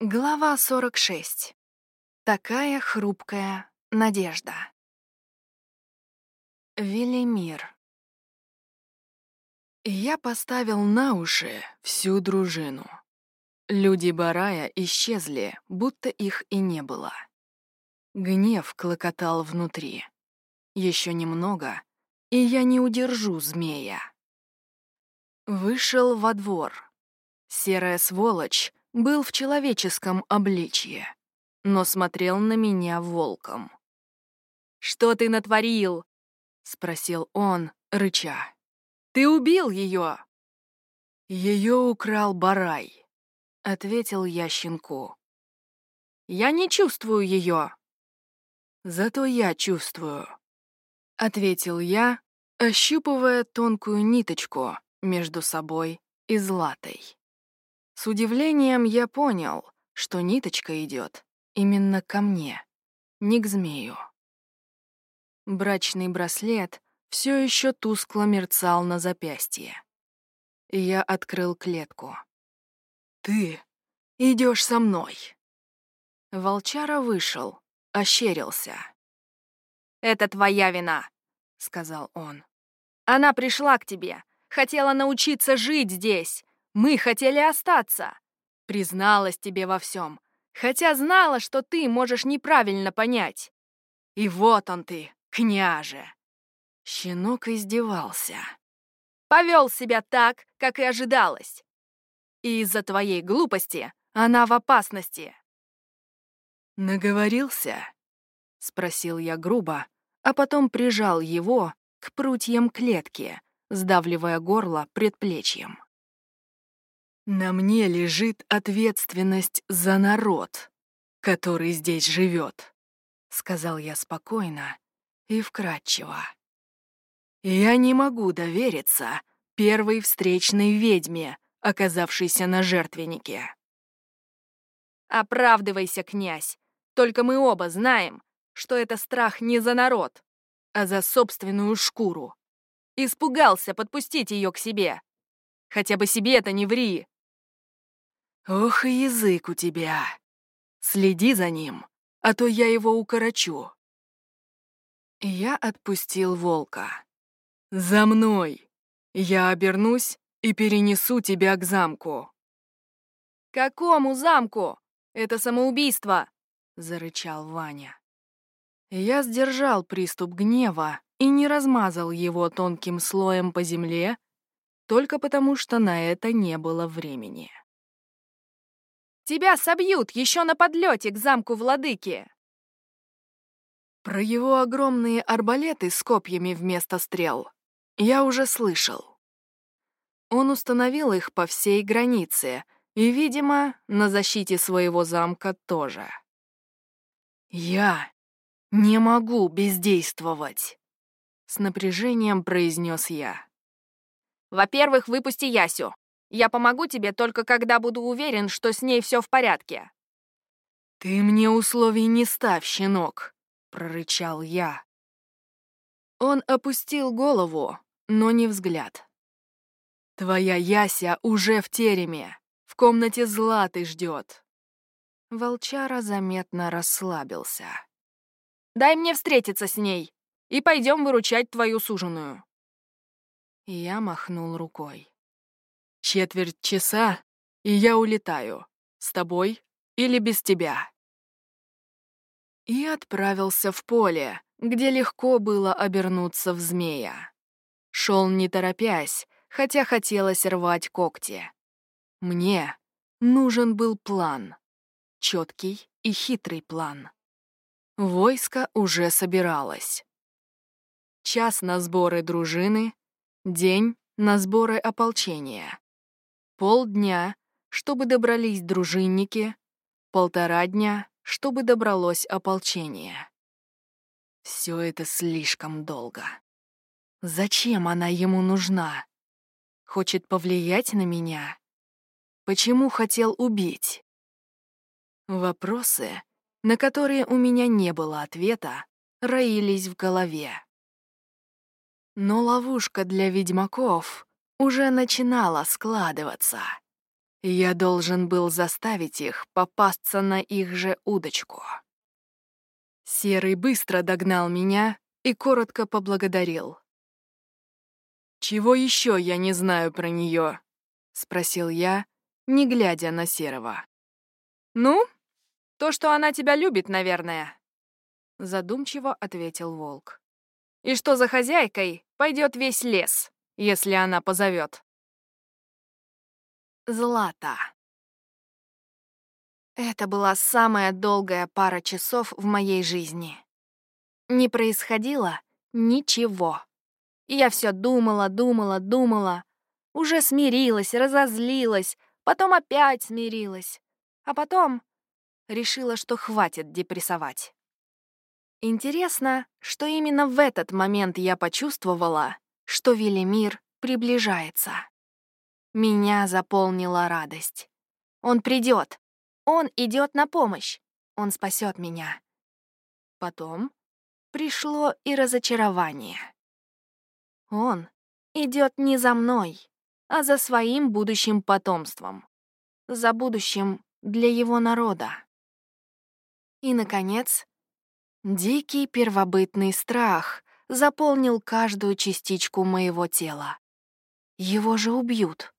Глава 46. Такая хрупкая надежда. Велимир. Я поставил на уши всю дружину. Люди Барая исчезли, будто их и не было. Гнев клокотал внутри. Еще немного, и я не удержу змея. Вышел во двор. Серая сволочь был в человеческом обличье, но смотрел на меня волком. «Что ты натворил?» — спросил он, рыча. «Ты убил ее!» «Ее украл Барай», — ответил я щенку. «Я не чувствую ее». «Зато я чувствую», — ответил я, ощупывая тонкую ниточку между собой и Златой. С удивлением я понял, что ниточка идет именно ко мне, не к змею. Брачный браслет все еще тускло мерцал на запястье. Я открыл клетку. «Ты идешь со мной!» Волчара вышел, ощерился. «Это твоя вина», — сказал он. «Она пришла к тебе, хотела научиться жить здесь, мы хотели остаться. Призналась тебе во всем, хотя знала, что ты можешь неправильно понять. И вот он ты, княже. Щенок издевался. Повел себя так, как и ожидалось. И из-за твоей глупости она в опасности. «Наговорился?» — спросил я грубо, а потом прижал его к прутьям клетки, сдавливая горло предплечьем. На мне лежит ответственность за народ, который здесь живет, сказал я спокойно и вкратчиво. Я не могу довериться первой встречной ведьме, оказавшейся на жертвеннике. Оправдывайся, князь. Только мы оба знаем, что это страх не за народ, а за собственную шкуру. Испугался подпустить ее к себе. Хотя бы себе это не ври. «Ох, и язык у тебя! Следи за ним, а то я его укорочу!» Я отпустил волка. «За мной! Я обернусь и перенесу тебя к замку!» «Какому замку? Это самоубийство!» — зарычал Ваня. Я сдержал приступ гнева и не размазал его тонким слоем по земле, только потому что на это не было времени. Тебя собьют еще на подлете к замку владыки!» Про его огромные арбалеты с копьями вместо стрел я уже слышал. Он установил их по всей границе и, видимо, на защите своего замка тоже. «Я не могу бездействовать», — с напряжением произнес я. «Во-первых, выпусти Ясю. Я помогу тебе только когда буду уверен, что с ней все в порядке». «Ты мне условий не ставь, щенок», — прорычал я. Он опустил голову, но не взгляд. «Твоя Яся уже в тереме, в комнате Златы ждет». Волчара заметно расслабился. «Дай мне встретиться с ней, и пойдем выручать твою суженую». Я махнул рукой. Четверть часа, и я улетаю. С тобой или без тебя?» И отправился в поле, где легко было обернуться в змея. Шел не торопясь, хотя хотелось рвать когти. Мне нужен был план. Четкий и хитрый план. Войско уже собиралось. Час на сборы дружины, день на сборы ополчения. Полдня, чтобы добрались дружинники, полтора дня, чтобы добралось ополчение. Все это слишком долго. Зачем она ему нужна? Хочет повлиять на меня? Почему хотел убить? Вопросы, на которые у меня не было ответа, роились в голове. Но ловушка для ведьмаков уже начинала складываться. Я должен был заставить их попасться на их же удочку. Серый быстро догнал меня и коротко поблагодарил. «Чего еще я не знаю про нее?» — спросил я, не глядя на Серого. «Ну, то, что она тебя любит, наверное», — задумчиво ответил волк. «И что за хозяйкой пойдет весь лес, если она позовет». Злата. Это была самая долгая пара часов в моей жизни. Не происходило ничего. Я все думала, думала, думала. Уже смирилась, разозлилась, потом опять смирилась. А потом решила, что хватит депрессовать. Интересно, что именно в этот момент я почувствовала, что Велимир приближается. Меня заполнила радость. Он придет. Он идет на помощь. Он спасет меня. Потом пришло и разочарование. Он идет не за мной, а за своим будущим потомством. За будущим для его народа. И, наконец, дикий первобытный страх заполнил каждую частичку моего тела. Его же убьют.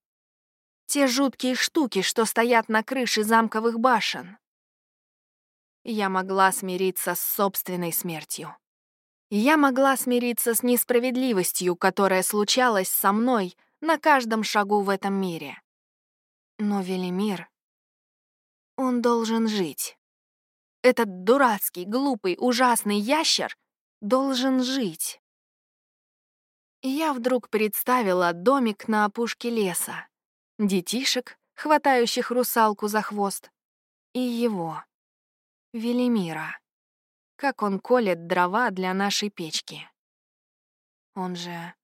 Те жуткие штуки, что стоят на крыше замковых башен. Я могла смириться с собственной смертью. Я могла смириться с несправедливостью, которая случалась со мной на каждом шагу в этом мире. Но Велимир, он должен жить. Этот дурацкий, глупый, ужасный ящер должен жить. я вдруг представила домик на опушке леса, детишек, хватающих русалку за хвост, и его, Велимира. Как он колет дрова для нашей печки. Он же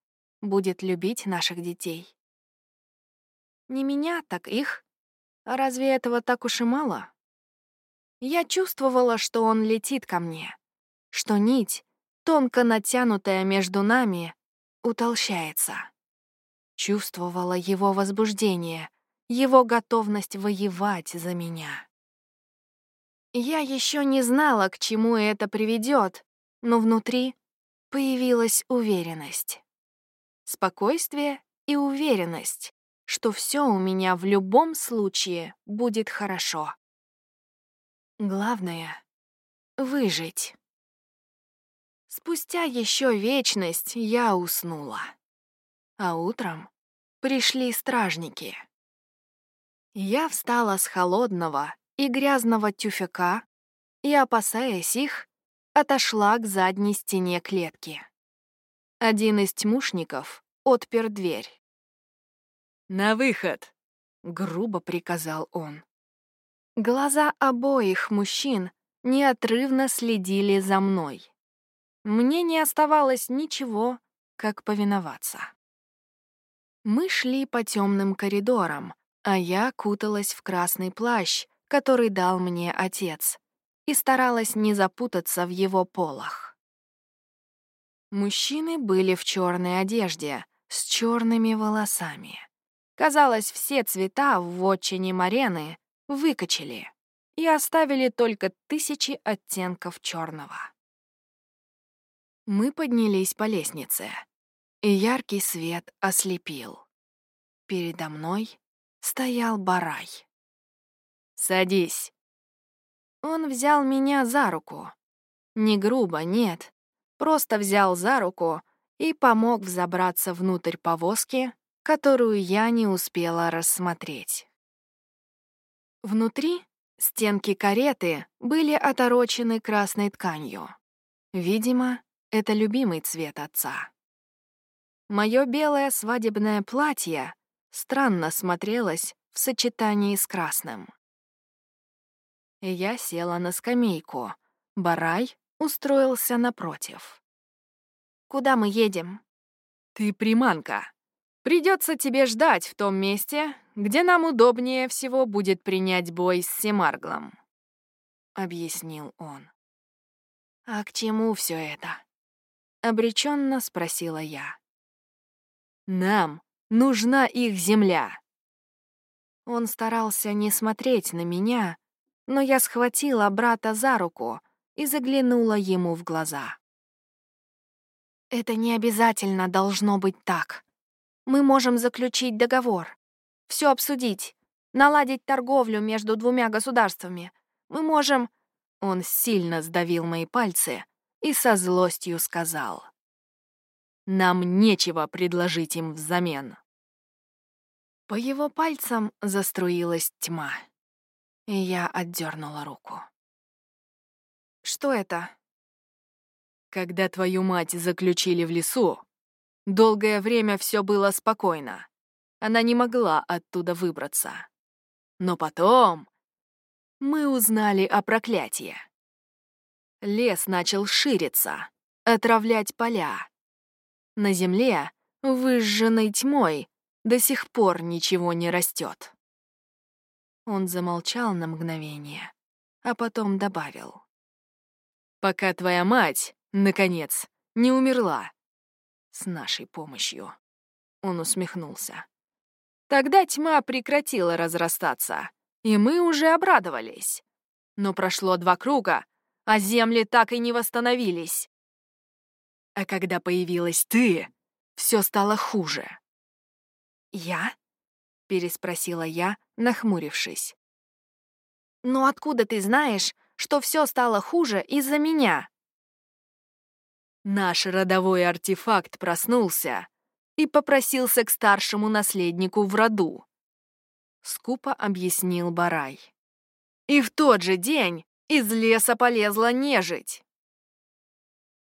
будет любить наших детей. Не меня, так их. Разве этого так уж и мало? Я чувствовала, что он летит ко мне, что нить, тонко натянутая между нами, утолщается. Чувствовала его возбуждение, его готовность воевать за меня. Я еще не знала, к чему это приведет, но внутри появилась уверенность. Спокойствие и уверенность, что все у меня в любом случае будет хорошо. Главное — выжить. Спустя еще вечность я уснула а утром пришли стражники. Я встала с холодного и грязного тюфяка и, опасаясь их, отошла к задней стене клетки. Один из тьмушников отпер дверь. «На выход!» — грубо приказал он. Глаза обоих мужчин неотрывно следили за мной. Мне не оставалось ничего, как повиноваться. Мы шли по темным коридорам, а я куталась в красный плащ, который дал мне отец, и старалась не запутаться в его полах. Мужчины были в черной одежде, с черными волосами. Казалось, все цвета в вотчине Марены выкачали и оставили только тысячи оттенков черного. Мы поднялись по лестнице и яркий свет ослепил. Передо мной стоял барай. «Садись». Он взял меня за руку. Не грубо, нет. Просто взял за руку и помог взобраться внутрь повозки, которую я не успела рассмотреть. Внутри стенки кареты были оторочены красной тканью. Видимо, это любимый цвет отца. Моё белое свадебное платье странно смотрелось в сочетании с красным. Я села на скамейку. Барай устроился напротив. «Куда мы едем?» «Ты приманка. Придется тебе ждать в том месте, где нам удобнее всего будет принять бой с Семарглом», — объяснил он. «А к чему все это?» — обреченно спросила я. Нам нужна их земля. Он старался не смотреть на меня, но я схватила брата за руку и заглянула ему в глаза. «Это не обязательно должно быть так. Мы можем заключить договор, все обсудить, наладить торговлю между двумя государствами. Мы можем...» Он сильно сдавил мои пальцы и со злостью сказал. «Нам нечего предложить им взамен». По его пальцам заструилась тьма, и я отдернула руку. «Что это?» Когда твою мать заключили в лесу, долгое время все было спокойно. Она не могла оттуда выбраться. Но потом мы узнали о проклятии. Лес начал шириться, отравлять поля. На земле, выжженной тьмой, до сих пор ничего не растет. Он замолчал на мгновение, а потом добавил. «Пока твоя мать, наконец, не умерла. С нашей помощью». Он усмехнулся. Тогда тьма прекратила разрастаться, и мы уже обрадовались. Но прошло два круга, а земли так и не восстановились. А когда появилась ты, все стало хуже. «Я?» — переспросила я, нахмурившись. «Но откуда ты знаешь, что все стало хуже из-за меня?» Наш родовой артефакт проснулся и попросился к старшему наследнику в роду. Скупо объяснил Барай. И в тот же день из леса полезла нежить.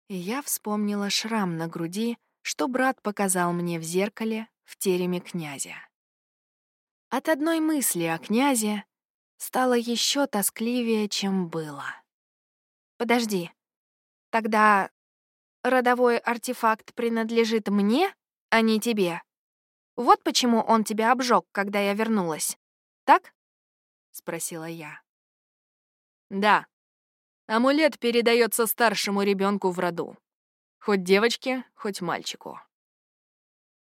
И я вспомнила шрам на груди, что брат показал мне в зеркале в тереме князя. От одной мысли о князе стало еще тоскливее, чем было. Подожди, тогда родовой артефакт принадлежит мне, а не тебе? Вот почему он тебя обжег, когда я вернулась. Так? спросила я. Да. Амулет передается старшему ребенку в роду. Хоть девочке, хоть мальчику.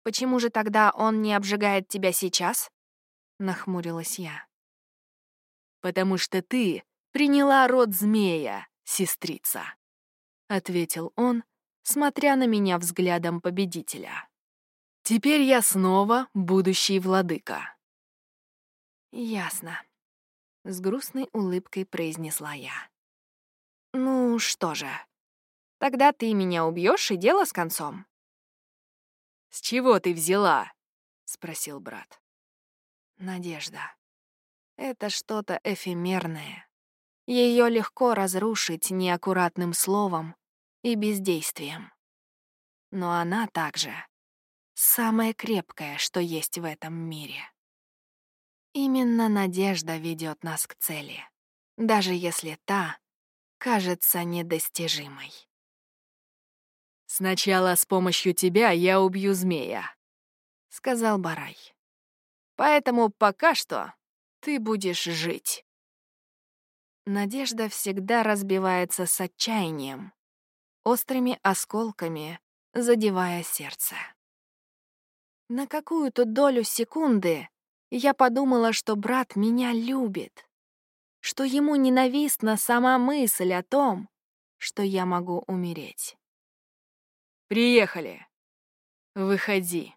Почему же тогда он не обжигает тебя сейчас? Нахмурилась я. Потому что ты приняла род змея, сестрица, ответил он, смотря на меня взглядом победителя. Теперь я снова будущий владыка. Ясно. С грустной улыбкой произнесла я. Ну что же, тогда ты меня убьешь и дело с концом. «С чего ты взяла?» — спросил брат. «Надежда. Это что-то эфемерное. Ее легко разрушить неаккуратным словом и бездействием. Но она также самое крепкое, что есть в этом мире. Именно надежда ведет нас к цели, даже если та кажется недостижимой. «Сначала с помощью тебя я убью змея», — сказал Барай. «Поэтому пока что ты будешь жить». Надежда всегда разбивается с отчаянием, острыми осколками, задевая сердце. На какую-то долю секунды я подумала, что брат меня любит, что ему ненавистна сама мысль о том, что я могу умереть. «Приехали. Выходи».